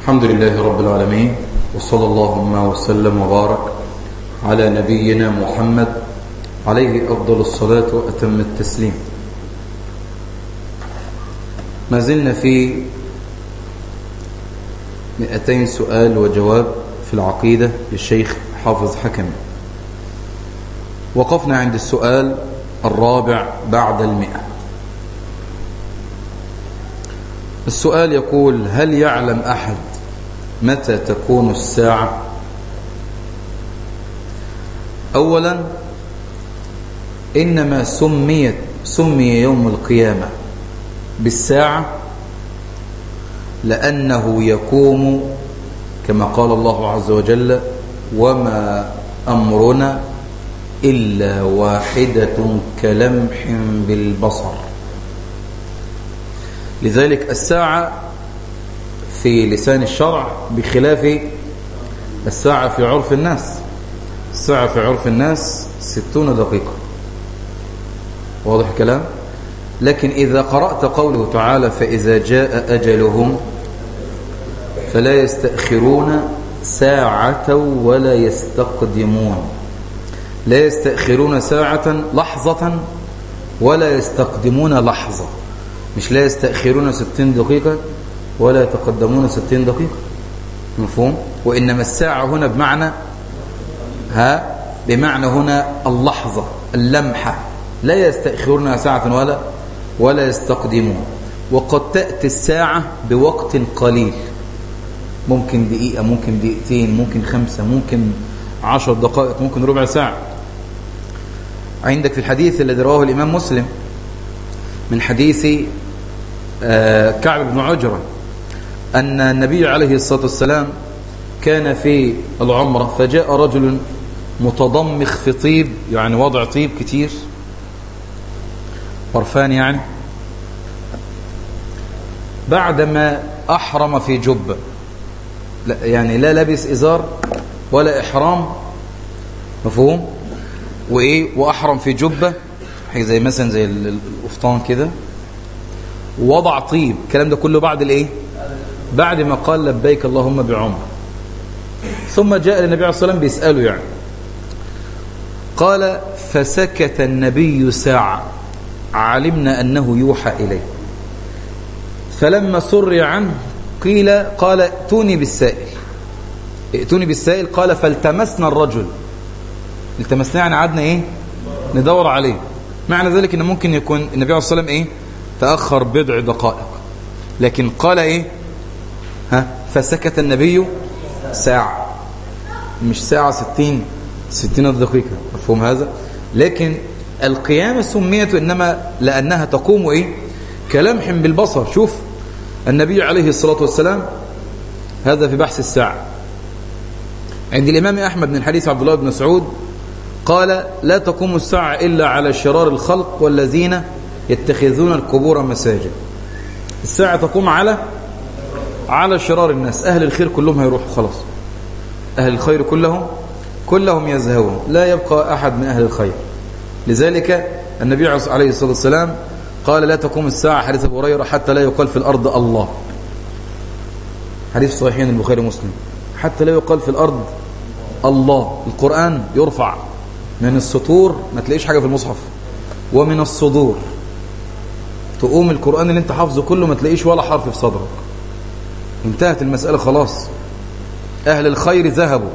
الحمد لله رب العالمين وصلى اللهم وسلم وبارك على نبينا محمد عليه أفضل الصلاة وأتم التسليم. ما زلنا في 200 سؤال وجواب في العقيدة للشيخ حافظ حكم. وقفنا عند السؤال الرابع بعد المئة. السؤال يقول هل يعلم أحد متى تكون الساعة؟ أولا إنما سميت سمي يوم القيامة بالساعة لأنه يقوم كما قال الله عز وجل وما أمرنا إلا واحدة كلمح بالبصر. لذلك الساعة في لسان الشرع بخلاف الساعة في عرف الناس. الساعة في عرف الناس ستون دقيقة. واضح الكلام لكن إذا قرأت قوله تعالى فإذا جاء أجلهم فلا يستأخرون ساعة ولا يستقدمون. لا يستأخرون ساعة لحظة ولا يستقدمون لحظة. مش لا يستأخرون ستين دقيقة؟ ولا يتقدمون ستين دقيقة. مفهوم؟ وإنما الساعة هنا بمعنى ها؟ بمعنى هنا اللحظة اللمحة. لا يستأخرون ساعة ولا ولا يستقدمون. وقد تأتي الساعة بوقت قليل. ممكن دقيقة ممكن دقيقتين ممكن خمسة ممكن عشر دقائق ممكن ربع ساعة. عندك في الحديث الذي رواه الإمام مسلم من حديث كعب بن عجرة أن النبي عليه الصلاة والسلام كان في العمرة فجاء رجل متضمخ في طيب يعني وضع طيب كتير. برفان يعني؟ بعدما أحرم في جبة لا يعني لا لبس إزار ولا إحرام مفهوم؟ وإيه؟ وأحرم في جبة حاجة زي مثلا زي القفطان كده. ووضع طيب الكلام ده كله بعد الإيه؟ بعد ما قال لبيك اللهم بعمر. ثم جاء للنبي عليه الصلاه والسلام بيسأله يعني. قال فسكت النبي ساعة. علمنا أنه يوحى إليه. فلما سري عنه قيل قال ائتوني بالسائل. ائتوني بالسائل؟ قال فالتمسنا الرجل. التمسنا يعني قعدنا إيه؟ ندور عليه. معنى ذلك ان ممكن يكون النبي عليه الصلاه والسلام إيه؟ تأخر بضع دقائق. لكن قال إيه؟ ها فسكت النبي ساعة مش ساعة ستين ستين دقيقة مفهوم هذا؟ لكن القيامة سميت إنما لأنها تقوم إيه؟ كلمح بالبصر. شوف النبي عليه الصلاة والسلام هذا في بحث الساعة. عند الإمام أحمد من حديث عبد الله بن مسعود قال لا تقوم الساعة إلا على شرار الخلق والذين يتخذون القبور مساجد. الساعة تقوم على على شرار الناس. أهل الخير كلهم هيروحوا خلاص. أهل الخير كلهم كلهم يذهبون. لا يبقى أحد من أهل الخير. لذلك النبي عليه الصلاة والسلام قال لا تقوم الساعة حديث أبو هريرة حتى لا يقال في الأرض الله. حديث صحيحين البخاري ومسلم. حتى لا يقال في الأرض الله. القرآن يرفع. من السطور ما تلاقيش حاجة في المصحف. ومن الصدور. تقوم القرآن اللي أنت حافظه كله ما تلاقيش ولا حرف في صدرك. انتهت المسألة خلاص. أهل الخير ذهبوا.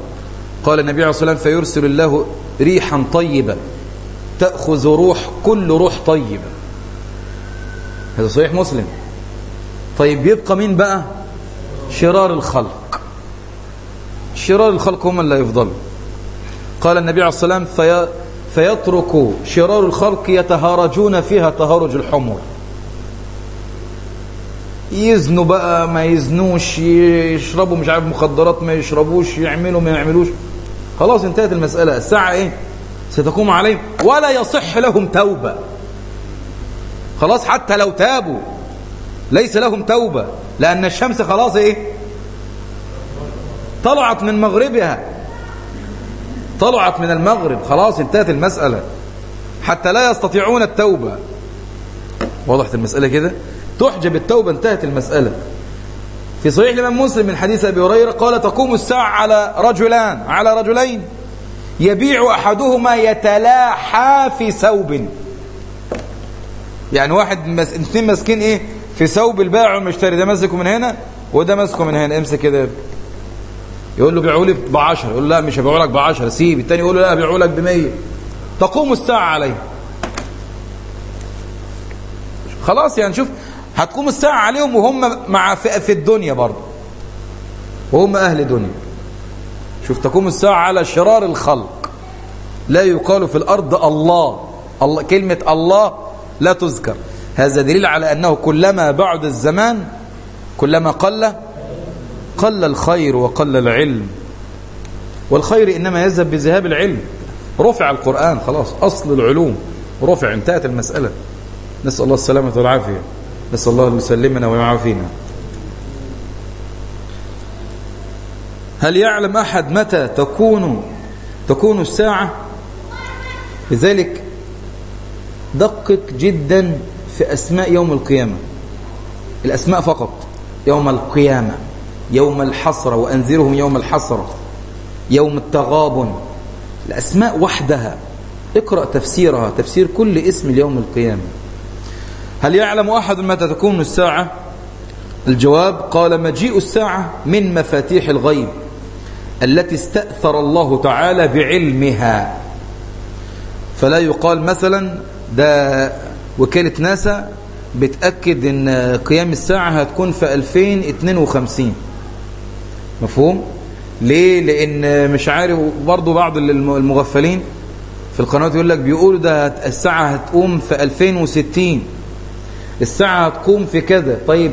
قال النبي عليه الصلاة والسلام فيرسل الله ريحا طيبة. تأخذ روح كل روح طيبة. هذا صحيح مسلم. طيب يبقى مين بقى؟ شرار الخلق. شرار الخلق هم اللي يفضلوا قال النبي عليه الصلاة والسلام في فيترك شرار الخلق يتهارجون فيها تهارج الحمر يزنوا بقى ما يزنوش يشربوا مش عارف مخدرات ما يشربوش يعملوا ما يعملوش. خلاص انتهت المسألة. الساعة إيه؟ ستقوم عليهم. ولا يصح لهم توبة. خلاص حتى لو تابوا ليس لهم توبة. لأن الشمس خلاص إيه؟ طلعت من مغربها. طلعت من المغرب. خلاص انتهت المسألة. حتى لا يستطيعون التوبة. وضحت المسألة كده؟ تحجب التوبة انتهت المسألة. في صحيح الإمام مسلم من حديث أبي هريرة قال تقوم الساعة على رجلان على رجلين. يبيع أحدهما يتلاحى في ثوب. يعني واحد مس... اثنين ماسكين إيه؟ في ثوب البائع والمشتري. ده ماسكه من هنا وده ماسكه من هنا. امسك كده. يقول له بيعوا لي ب 10 يقول له لا مش هبيعوا لك ب 10 سيب. الثاني يقول له لا بيعوا لك ب 100 تقوم الساعة عليه. خلاص يعني شوف هتقوم الساعة عليهم وهم مع في, الدنيا برضه. وهم أهل دنيا. شوف تقوم الساعة على شرار الخلق. لا يقال في الأرض الله. الله كلمة الله لا تذكر. هذا دليل على أنه كلما بعد الزمان كلما قل قل الخير وقل العلم. والخير إنما يذهب بذهاب العلم. رفع القرآن خلاص أصل العلوم. رفع انتهت المسألة. نسأل الله السلامة والعافية. نسأل الله أن يسلمنا ويعافينا. هل يعلم أحد متى تكون تكون الساعة؟ لذلك دقق جدا في أسماء يوم القيامة. الأسماء فقط. يوم القيامة يوم الحسرة وأنذرهم يوم الحسرة يوم التغابن. الأسماء وحدها. اقرأ تفسيرها تفسير كل اسم ليوم القيامة. هل يعلم أحد متى تكون الساعة الجواب قال مجيء الساعة من مفاتيح الغيب التي استأثر الله تعالى بعلمها فلا يقال مثلا ده وكالة ناسا بتأكد إن قيام الساعة هتكون في 2052 مفهوم؟ ليه؟ لأن مش عارف برضو بعض المغفلين في القنوات يقول لك بيقولوا ده الساعة هتقوم في 2060 الساعة هتقوم في كذا. طيب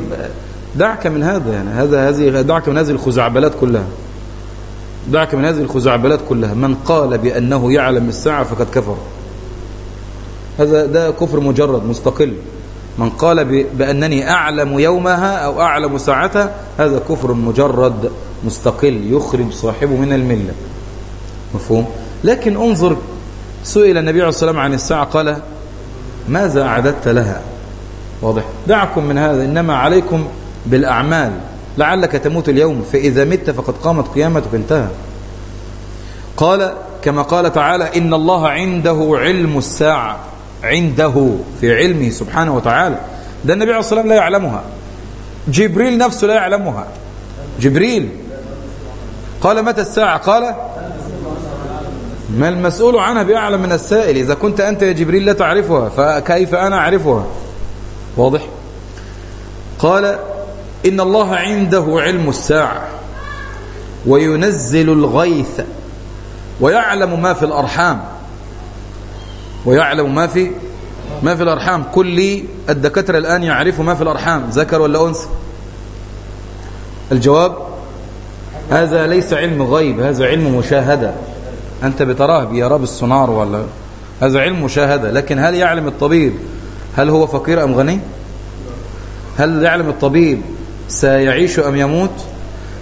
دعك من هذا يعني هذا هذه دعك من هذه الخزعبلات كلها. دعك من هذه الخزعبلات كلها. من قال بأنه يعلم الساعة فقد كفر. هذا ده كفر مجرد مستقل. من قال بأنني أعلم يومها أو أعلم ساعتها هذا كفر مجرد مستقل يخرج صاحبه من الملة. مفهوم؟ لكن انظر سئل النبي عليه الصلاة والسلام عن الساعة قال ماذا أعددت لها؟ واضح. دعكم من هذا إنما عليكم بالأعمال. لعلك تموت اليوم فإذا مت فقد قامت قيامتك انتهى. قال كما قال تعالى إن الله عنده علم الساعة. عنده في علمه سبحانه وتعالى. ده النبي عليه الصلاة والسلام لا يعلمها. جبريل نفسه لا يعلمها. جبريل. قال متى الساعة؟ قال ما المسؤول عنها؟ بأعلم من السائل. إذا كنت أنت يا جبريل لا تعرفها فكيف أنا أعرفها؟ واضح؟ قال إن الله عنده علم الساعة وينزل الغيث ويعلم ما في الأرحام ويعلم ما في ما في الأرحام. كل الدكاترة الآن يعرفوا ما في الأرحام ذكر ولا أنثى؟ الجواب هذا ليس علم غيب هذا علم مشاهدة. أنت بتراه بيراه بالسونار ولا؟ هذا علم مشاهدة لكن هل يعلم الطبيب هل هو فقير أم غني؟ هل يعلم الطبيب سيعيش أم يموت؟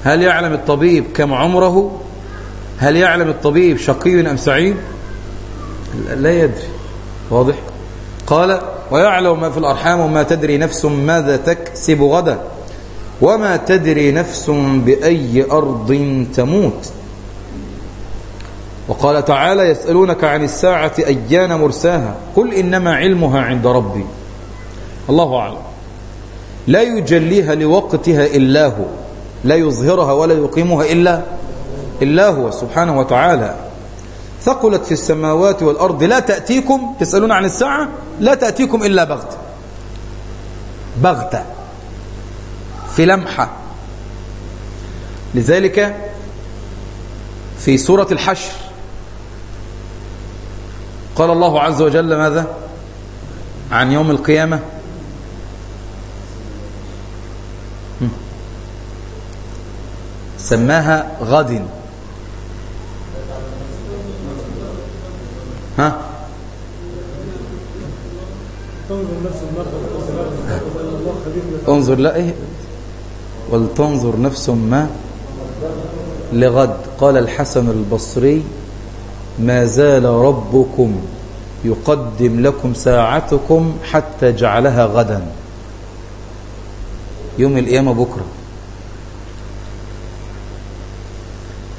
هل يعلم الطبيب كم عمره؟ هل يعلم الطبيب شقي أم سعيد؟ لا يدري. واضح؟ قال ويعلم ما في الأرحام وما تدري نفس ماذا تكسب غدا وما تدري نفس بأي أرض تموت. وقال تعالى يسألونك عن الساعة أيان مرساها قل إنما علمها عند ربي. الله أعلم. لا يجليها لوقتها إلا هو. لا يظهرها ولا يقيمها إلا إلا هو سبحانه وتعالى. ثقلت في السماوات والأرض. لا تأتيكم تسألون عن الساعة لا تأتيكم إلا بغتة. بغتة. في لمحة. لذلك في سورة الحشر قال الله عز وجل ماذا؟ عن يوم القيامة. سماها غد ها؟ انظر لا إيه؟ ولتنظر نفس ما لغد. قال الحسن البصري ما زال ربكم يقدم لكم ساعتكم حتى جعلها غدا. يوم القيامة بكرة.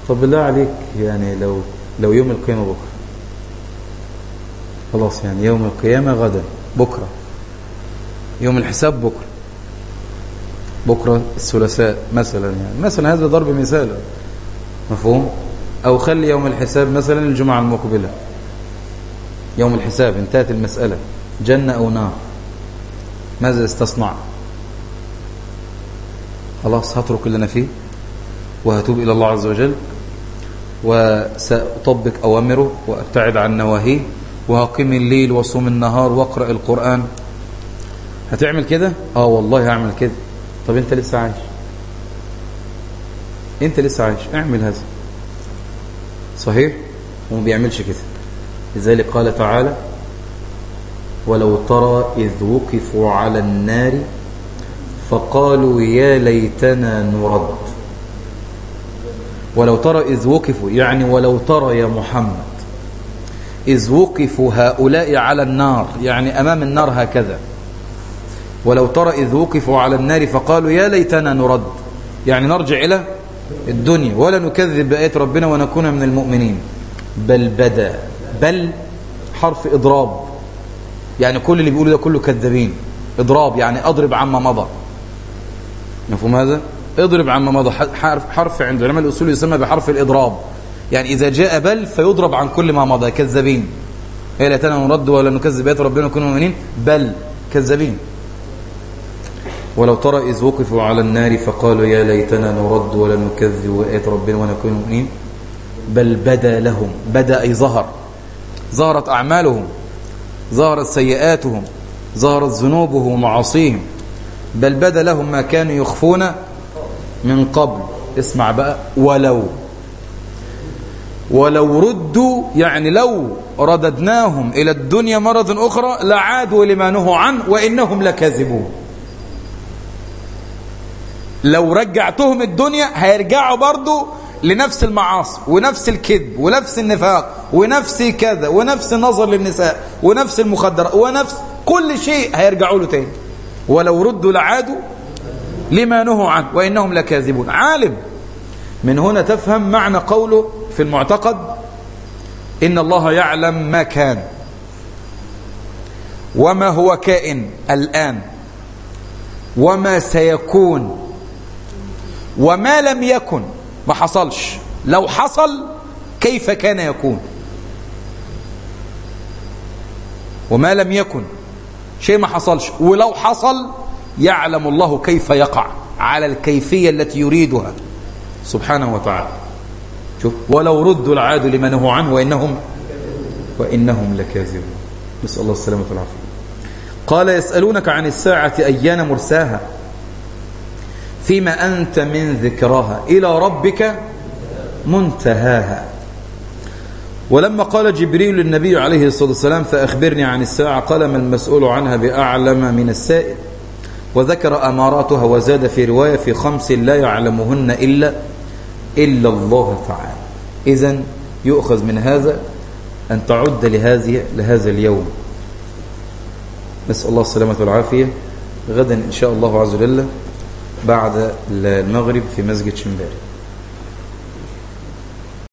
طب بالله عليك يعني لو لو يوم القيامة بكرة. خلاص يعني يوم القيامة غدا بكرة. يوم الحساب بكرة. بكرة الثلاثاء مثلا يعني. مثلا هذا ضرب مثال. مفهوم؟ أو خلي يوم الحساب مثلا الجمعة المقبلة. يوم الحساب انتهت المسألة. جنة أو نار. ماذا استصنع خلاص هترك اللي أنا فيه. وهتوب إلى الله عز وجل. وسأطبق أوامره. وأبتعد عن نواهيه. وهقيم الليل وصوم النهار. وأقرأ القرآن. هتعمل كده؟ آه والله هعمل كده. طب أنت لسه عايش؟ أنت لسه عايش. اعمل هذا. صحيح؟ وما بيعملش كده. لذلك قال تعالى ولو ترى إذ وقفوا على النار فقالوا يا ليتنا نرد. ولو ترى إذ وقفوا يعني ولو ترى يا محمد إذ وقفوا هؤلاء على النار يعني أمام النار هكذا. ولو ترى إذ وقفوا على النار فقالوا يا ليتنا نرد. يعني نرجع إلى الدنيا. ولا نكذب بآيات ربنا ونكون من المؤمنين. بل بدا. بل حرف إضراب. يعني كل اللي بيقولوا ده كله كذابين. إضراب يعني أضرب عما مضى. مفهوم هذا؟ إضرب عما مضى. حرف, حرف عند علماء الأصول يسمى بحرف الإضراب. يعني إذا جاء بل فيضرب عن كل ما مضى. كذابين. هي لا تنا نرد ولا نكذب بآيات ربنا ونكون مؤمنين. بل كذابين. ولو ترى إذ وقفوا على النار فقالوا يا ليتنا نرد ولا نكذب بآيات ربنا ونكون مؤمنين. بل بدا لهم بدا أي ظهر. ظهرت أعمالهم ظهرت سيئاتهم ظهرت ذنوبهم ومعاصيهم. بل بدا لهم ما كانوا يخفون من قبل. اسمع بقى. ولو ولو ردوا يعني لو رددناهم إلى الدنيا مرة أخرى لعادوا لما نهوا عنه وإنهم لكاذبون. لو رجعتهم الدنيا هيرجعوا برضو لنفس المعاصي ونفس الكذب ونفس النفاق ونفس كذا ونفس النظر للنساء ونفس المخدرات ونفس كل شيء هيرجعوا له تاني. ولو ردوا لعادوا لما نهوا عنه وإنهم لكاذبون. عالم من هنا تفهم معنى قوله في المعتقد إن الله يعلم ما كان وما هو كائن الآن وما سيكون وما لم يكن ما حصلش. لو حصل كيف كان يكون؟ وما لم يكن شيء ما حصلش. ولو حصل يعلم الله كيف يقع على الكيفية التي يريدها. سبحانه وتعالى. شوف ولو ردوا العاد لما نهوا عنه وإنهم وإنهم لكاذبون. نسأل الله السلامة والعافية. قال يسألونك عن الساعة أيان مرساها؟ فيما أنت من ذكراها. إلى ربك منتهاها. ولما قال جبريل للنبي عليه الصلاة والسلام فأخبرني عن الساعة قال ما المسؤول عنها بأعلم من السائل. وذكر أماراتها وزاد في رواية في خمس لا يعلمهن إلا إلا الله تعالى. إذا يؤخذ من هذا أن تعد لهذه لهذا اليوم. نسأل الله السلامة والعافية. غدا إن شاء الله عز وجل. بعد المغرب في مسجد شمباري